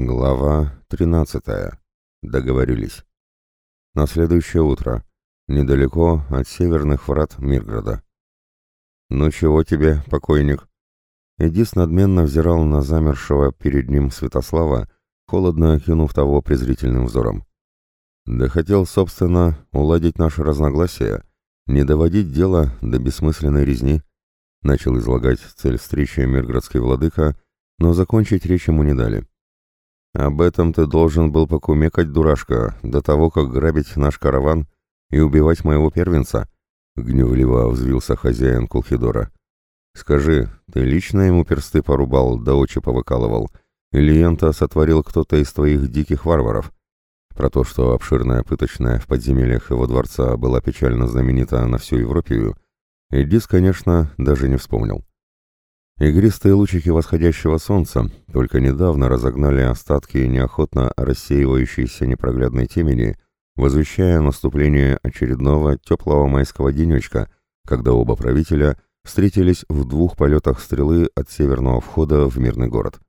Глава 13. Договорились. На следующее утро, недалеко от северных врат Мирграда. «Ну чего тебе, покойник?» Эдис надменно взирал на замершего перед ним Святослава, холодно окинув того презрительным взором. «Да хотел, собственно, уладить наши разногласия, не доводить дело до бессмысленной резни», начал излагать цель встречи Мирградский владыка, но закончить речь ему не дали. «Об этом ты должен был покумекать, дурашка, до того, как грабить наш караван и убивать моего первенца», — гневливо взвился хозяин Кулхидора. «Скажи, ты лично ему персты порубал, да очи повыкалывал, или ента сотворил кто-то из твоих диких варваров?» Про то, что обширная пыточная в подземельях его дворца была печально знаменита на всю Европию, Эдис, конечно, даже не вспомнил. Игристые лучики восходящего солнца только недавно разогнали остатки неохотно рассеивающейся непроглядной темени, возвещая наступление очередного теплого майского денечка, когда оба правителя встретились в двух полетах стрелы от северного входа в мирный город.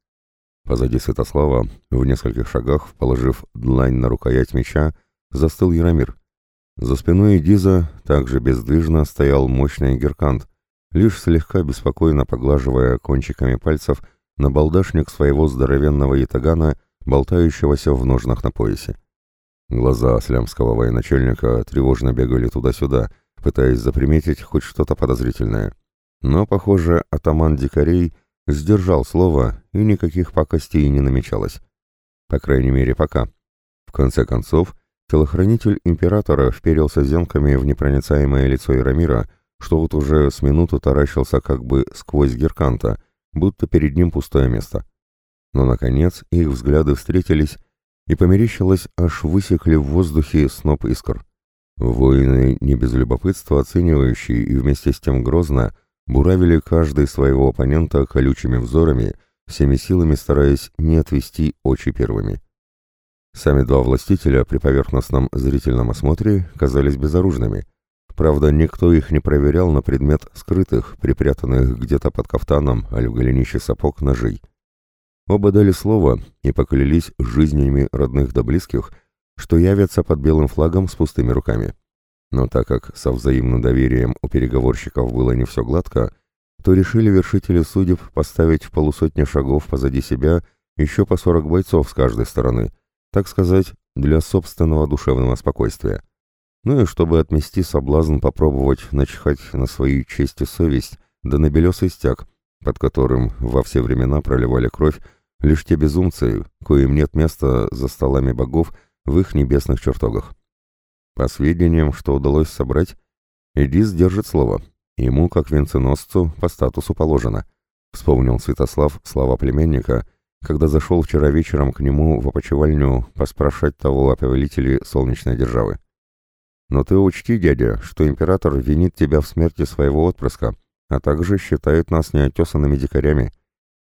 Позади Святослава, в нескольких шагах, положив длань на рукоять меча, застыл Яромир. За спиной Диза также бездвижно стоял мощный геркант, лишь слегка беспокойно поглаживая кончиками пальцев на балдашник своего здоровенного ятагана, болтающегося в ножнах на поясе. Глаза аслямского военачальника тревожно бегали туда-сюда, пытаясь заприметить хоть что-то подозрительное. Но, похоже, атаман дикарей сдержал слово, и никаких пакостей не намечалось. По крайней мере, пока. В конце концов, телохранитель императора вперился зенками в непроницаемое лицо Ирамира, что вот уже с минуту таращился как бы сквозь герканта, будто перед ним пустое место. Но, наконец, их взгляды встретились, и померещилось, аж высекли в воздухе сноп искр. Воины, не без любопытства оценивающие и вместе с тем грозно, буравили каждый своего оппонента колючими взорами, всеми силами стараясь не отвести очи первыми. Сами два властителя при поверхностном зрительном осмотре казались безоружными — Правда, никто их не проверял на предмет скрытых, припрятанных где-то под кафтаном, а в голенище сапог ножей. Оба дали слово и поклялись жизнями родных да близких, что явятся под белым флагом с пустыми руками. Но так как со взаимным доверием у переговорщиков было не все гладко, то решили вершители судеб поставить в полусотни шагов позади себя еще по сорок бойцов с каждой стороны, так сказать, для собственного душевного спокойствия. Ну и чтобы отмести соблазн попробовать начихать на свою честь и совесть, да на белесый стяг, под которым во все времена проливали кровь лишь те безумцы, коим нет места за столами богов в их небесных чертогах. По сведениям, что удалось собрать, Эдис держит слово. Ему, как венценосцу, по статусу положено. Вспомнил Святослав слова племянника, когда зашел вчера вечером к нему в опочивальню поспрашать того о повелителе солнечной державы. Но ты учти, дядя, что император винит тебя в смерти своего отпрыска, а также считает нас неотесанными дикарями.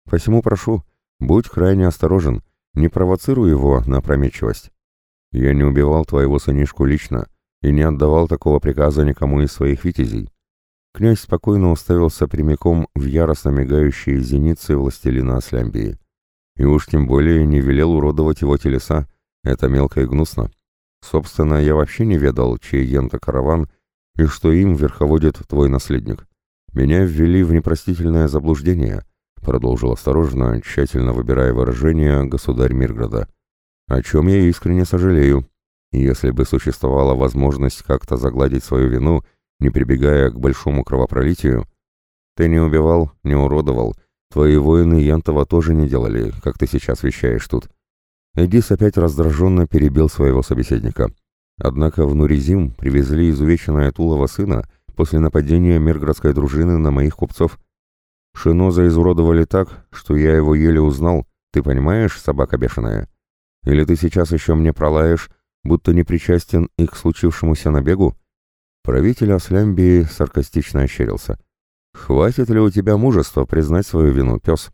Посему прошу, будь крайне осторожен, не провоцируй его на опрометчивость. Я не убивал твоего сынишку лично и не отдавал такого приказа никому из своих витязей. Князь спокойно уставился прямиком в яростно мигающие зеницы властелина Аслямбии. И уж тем более не велел уродовать его телеса, это мелко и гнусно. Собственно, я вообще не ведал, чей ента караван и что им верховодит твой наследник. Меня ввели в непростительное заблуждение, продолжил осторожно, тщательно выбирая выражение государь Мирграда, о чем я искренне сожалею. Если бы существовала возможность как-то загладить свою вину, не прибегая к большому кровопролитию, ты не убивал, не уродовал, твои воины Янтова тоже не делали, как ты сейчас вещаешь тут. Эдис опять раздраженно перебил своего собеседника. Однако в Нуризим привезли изувеченное Тулова сына после нападения мирградской дружины на моих купцов. Шиноза изуродовали так, что я его еле узнал, ты понимаешь, собака бешеная? Или ты сейчас еще мне пролаешь, будто не причастен и к случившемуся набегу?» Правитель Аслямбии саркастично ощерился. «Хватит ли у тебя мужества признать свою вину, пес?»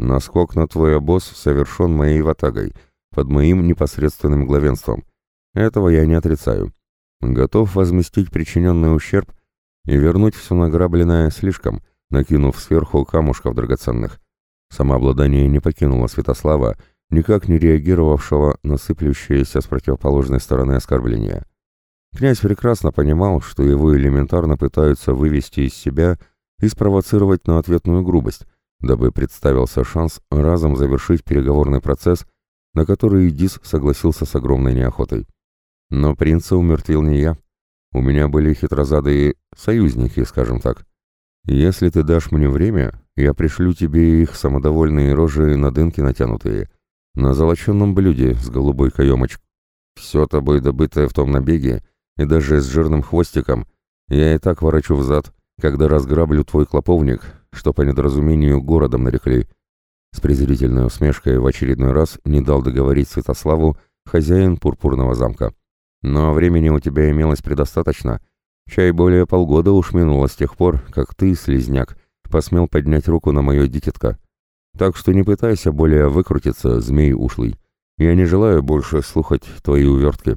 Наскок на твой обоз совершен моей ватагой, под моим непосредственным главенством. Этого я не отрицаю. Готов возместить причиненный ущерб и вернуть все награбленное слишком, накинув сверху камушков драгоценных. Самообладание не покинуло Святослава, никак не реагировавшего на сыплющиеся с противоположной стороны оскорбления. Князь прекрасно понимал, что его элементарно пытаются вывести из себя и спровоцировать на ответную грубость, дабы представился шанс разом завершить переговорный процесс, на который Дис согласился с огромной неохотой. Но принца умертвил не я. У меня были хитрозадые союзники, скажем так. Если ты дашь мне время, я пришлю тебе их самодовольные рожи на дынки натянутые, на золоченном блюде с голубой каемочкой. Все тобой добытое в том набеге, и даже с жирным хвостиком, я и так ворочу взад, когда разграблю твой клоповник, что по недоразумению городом нарекли. С презрительной усмешкой в очередной раз не дал договорить Святославу хозяин пурпурного замка. Но времени у тебя имелось предостаточно. Чай более полгода уж минуло с тех пор, как ты, слезняк, посмел поднять руку на мое дитятко. Так что не пытайся более выкрутиться, змей ушлый. Я не желаю больше слухать твои увертки.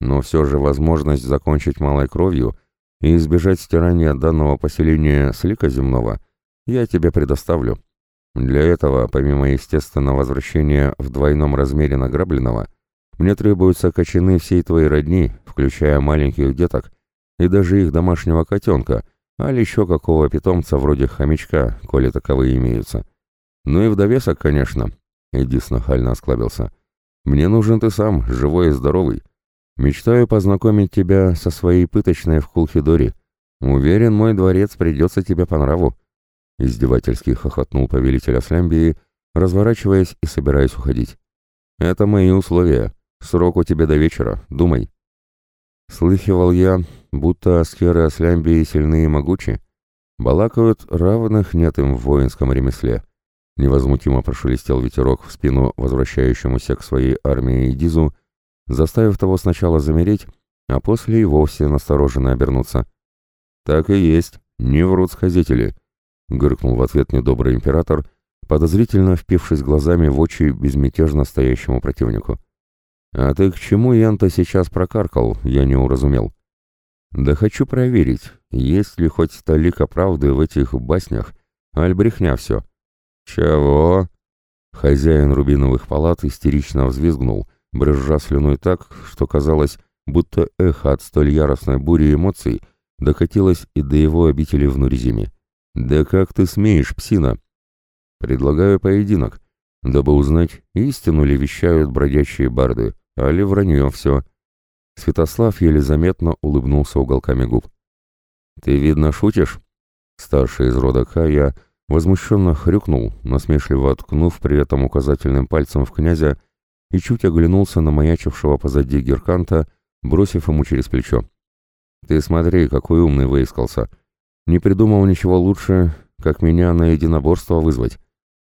Но все же возможность закончить малой кровью и избежать стирания данного поселения с лика земного я тебе предоставлю. Для этого, помимо естественного возвращения в двойном размере награбленного, мне требуются кочаны всей твоей родни, включая маленьких деток и даже их домашнего котенка, а еще какого питомца вроде хомячка, коли таковые имеются. Ну и в довесок, конечно, Эдис нахально осклабился. Мне нужен ты сам, живой и здоровый. Мечтаю познакомить тебя со своей пыточной в Кулхидоре. Уверен, мой дворец придется тебе по нраву. Издевательски хохотнул повелитель Аслямбии, разворачиваясь и собираясь уходить. Это мои условия. Срок у тебя до вечера, думай. Слыхивал я, будто аскеры Аслямбии сильны и могучи. Балакают, равных нет им в воинском ремесле. Невозмутимо прошелестел ветерок в спину возвращающемуся к своей армии Идизу, заставив того сначала замереть, а после и вовсе настороженно обернуться. «Так и есть, не врут сходители», — гыркнул в ответ недобрый император, подозрительно впившись глазами в очи безмятежно стоящему противнику. «А ты к чему Янта сейчас прокаркал, я не уразумел?» «Да хочу проверить, есть ли хоть столика правды в этих баснях, аль брехня все». «Чего?» Хозяин рубиновых палат истерично взвизгнул, брызжа слюной так, что казалось, будто эхо от столь яростной бури эмоций докатилось и до его обители в Нурзиме. «Да как ты смеешь, псина?» «Предлагаю поединок, дабы узнать, истину ли вещают бродячие барды, а ли вранье все». Святослав еле заметно улыбнулся уголками губ. «Ты, видно, шутишь?» Старший из рода Кая возмущенно хрюкнул, насмешливо откнув при этом указательным пальцем в князя и чуть оглянулся на маячившего позади Герканта, бросив ему через плечо. «Ты смотри, какой умный выискался. Не придумал ничего лучше, как меня на единоборство вызвать».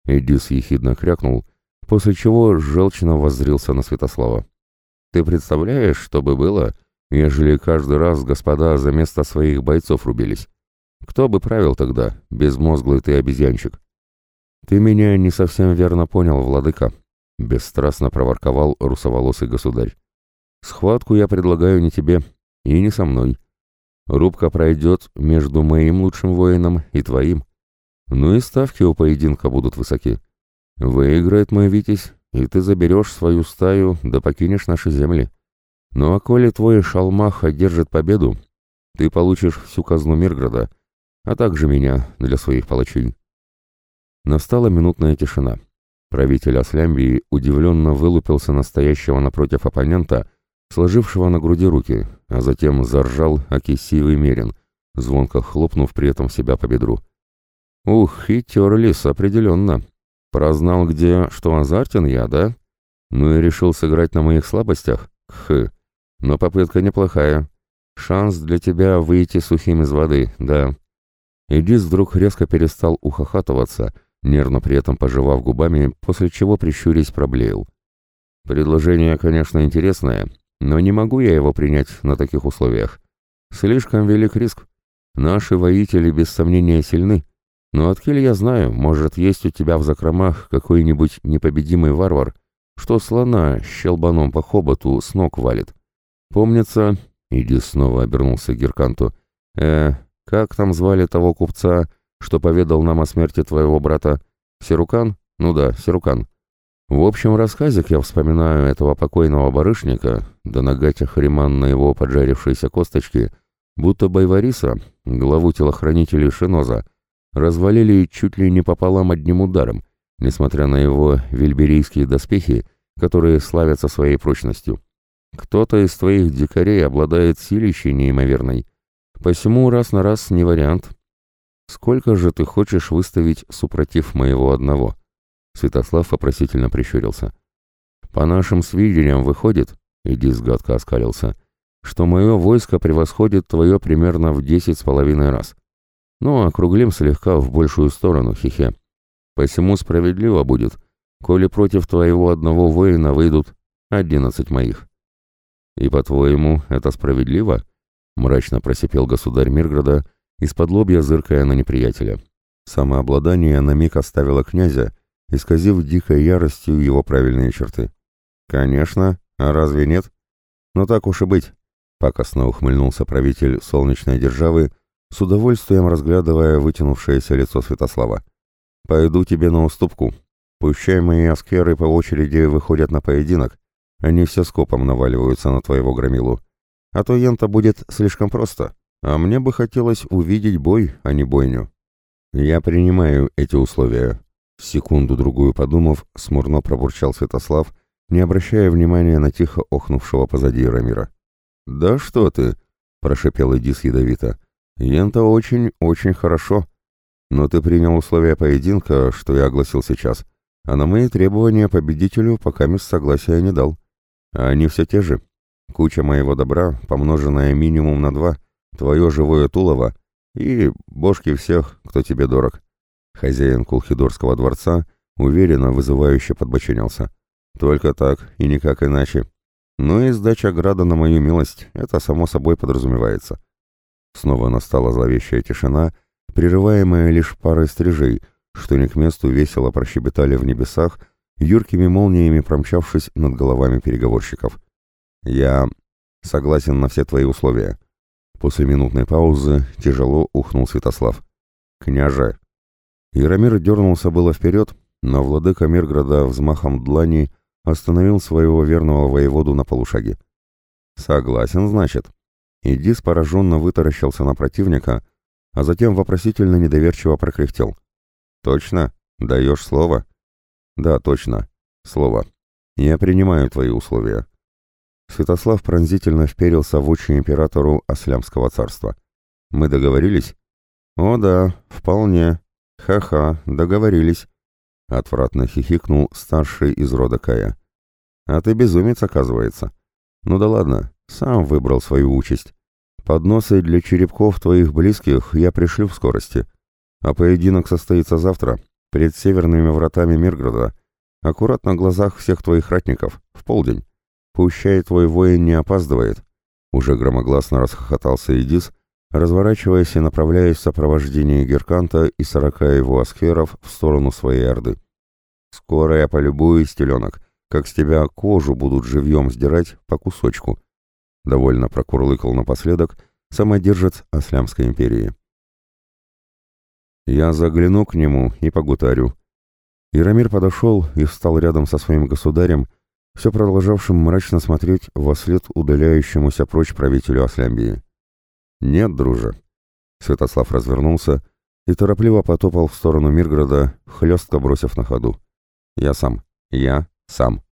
Эдис ехидно крякнул, после чего желчно воззрился на Святослава. «Ты представляешь, что бы было, ежели каждый раз господа за место своих бойцов рубились? Кто бы правил тогда, безмозглый ты обезьянчик?» «Ты меня не совсем верно понял, владыка», — бесстрастно проворковал русоволосый государь. «Схватку я предлагаю не тебе и не со мной. Рубка пройдет между моим лучшим воином и твоим. Ну и ставки у поединка будут высоки. Выиграет мой Витязь, и ты заберешь свою стаю, да покинешь наши земли. Ну а коли твой шалмах одержит победу, ты получишь всю казну Мирграда, а также меня для своих палачей». Настала минутная тишина. Правитель Аслямбии удивленно вылупился настоящего напротив оппонента, сложившего на груди руки, а затем заржал окисивый мерин, звонко хлопнув при этом себя по бедру. «Ух, хитер лис, определенно. Прознал, где, что азартен я, да? Ну и решил сыграть на моих слабостях? Кх. Но попытка неплохая. Шанс для тебя выйти сухим из воды, да». Эдис вдруг резко перестал ухахатываться, нервно при этом пожевав губами, после чего прищурясь проблеял. «Предложение, конечно, интересное, но не могу я его принять на таких условиях. Слишком велик риск. Наши воители без сомнения сильны, но откель я знаю, может, есть у тебя в закромах какой-нибудь непобедимый варвар, что слона щелбаном по хоботу с ног валит. Помнится...» Иди снова обернулся Герканту. «Э, как там звали того купца, что поведал нам о смерти твоего брата? Серукан? Ну да, Серукан. В общем рассказик я вспоминаю этого покойного барышника, да на гатях на его поджарившиеся косточки, будто Байвариса, главу телохранителей Шиноза, развалили чуть ли не пополам одним ударом, несмотря на его вельберийские доспехи, которые славятся своей прочностью. Кто-то из твоих дикарей обладает силищей неимоверной, посему раз на раз не вариант. Сколько же ты хочешь выставить супротив моего одного?» Святослав вопросительно прищурился. «По нашим сведениям выходит, — Эдис гадко оскалился, — что мое войско превосходит твое примерно в десять с половиной раз. Ну, округлим слегка в большую сторону, хихе. Посему справедливо будет, коли против твоего одного воина выйдут одиннадцать моих». «И, по-твоему, это справедливо?» — мрачно просипел государь Мирграда, из-под лобья зыркая на неприятеля. Самообладание на миг оставило князя, исказив дикой яростью его правильные черты. «Конечно, а разве нет? Но так уж и быть», — пакостно ухмыльнулся правитель солнечной державы, с удовольствием разглядывая вытянувшееся лицо Святослава. «Пойду тебе на уступку. Пущай мои аскеры по очереди выходят на поединок, они все скопом наваливаются на твоего громилу. А то ента будет слишком просто, а мне бы хотелось увидеть бой, а не бойню». «Я принимаю эти условия», Секунду-другую подумав, смурно пробурчал Святослав, не обращая внимания на тихо охнувшего позади Рамира. «Да что ты!» — прошепел Эдис ядовито. «Ента очень-очень хорошо. Но ты принял условия поединка, что я огласил сейчас, а на мои требования победителю пока мест согласия не дал. А они все те же. Куча моего добра, помноженная минимум на два, твое живое тулово и бошки всех, кто тебе дорог. Хозяин Кулхидорского дворца уверенно, вызывающе подбоченился. «Только так и никак иначе. Ну и сдача града на мою милость, это само собой подразумевается». Снова настала зловещая тишина, прерываемая лишь парой стрижей, что не к месту весело прощебетали в небесах, юркими молниями промчавшись над головами переговорщиков. «Я согласен на все твои условия». После минутной паузы тяжело ухнул Святослав. «Княже, Яромир дернулся было вперед, но владыка Мирграда взмахом длани остановил своего верного воеводу на полушаге. «Согласен, значит». Идис пораженно вытаращился на противника, а затем вопросительно недоверчиво прокряхтел. «Точно? Даешь слово?» «Да, точно. Слово. Я принимаю твои условия». Святослав пронзительно вперился в очи императору Аслямского царства. «Мы договорились?» «О да, вполне», «Ха-ха, договорились», — отвратно хихикнул старший из рода Кая. «А ты безумец, оказывается. Ну да ладно, сам выбрал свою участь. Подносы для черепков твоих близких я пришлю в скорости. А поединок состоится завтра, перед северными вратами Мирграда, аккуратно на глазах всех твоих ратников, в полдень. Пущай твой воин не опаздывает». Уже громогласно расхохотался Идис, разворачиваясь и направляясь в сопровождении Герканта и сорока его аскеров в сторону своей орды. «Скоро я полюбуюсь, теленок, как с тебя кожу будут живьем сдирать по кусочку», — довольно прокурлыкал напоследок самодержец Аслямской империи. «Я загляну к нему и погутарю». Ирамир подошел и встал рядом со своим государем, все продолжавшим мрачно смотреть во след удаляющемуся прочь правителю Аслямбии. «Нет, друже». Святослав развернулся и торопливо потопал в сторону Мирграда, хлестко бросив на ходу. «Я сам. Я сам».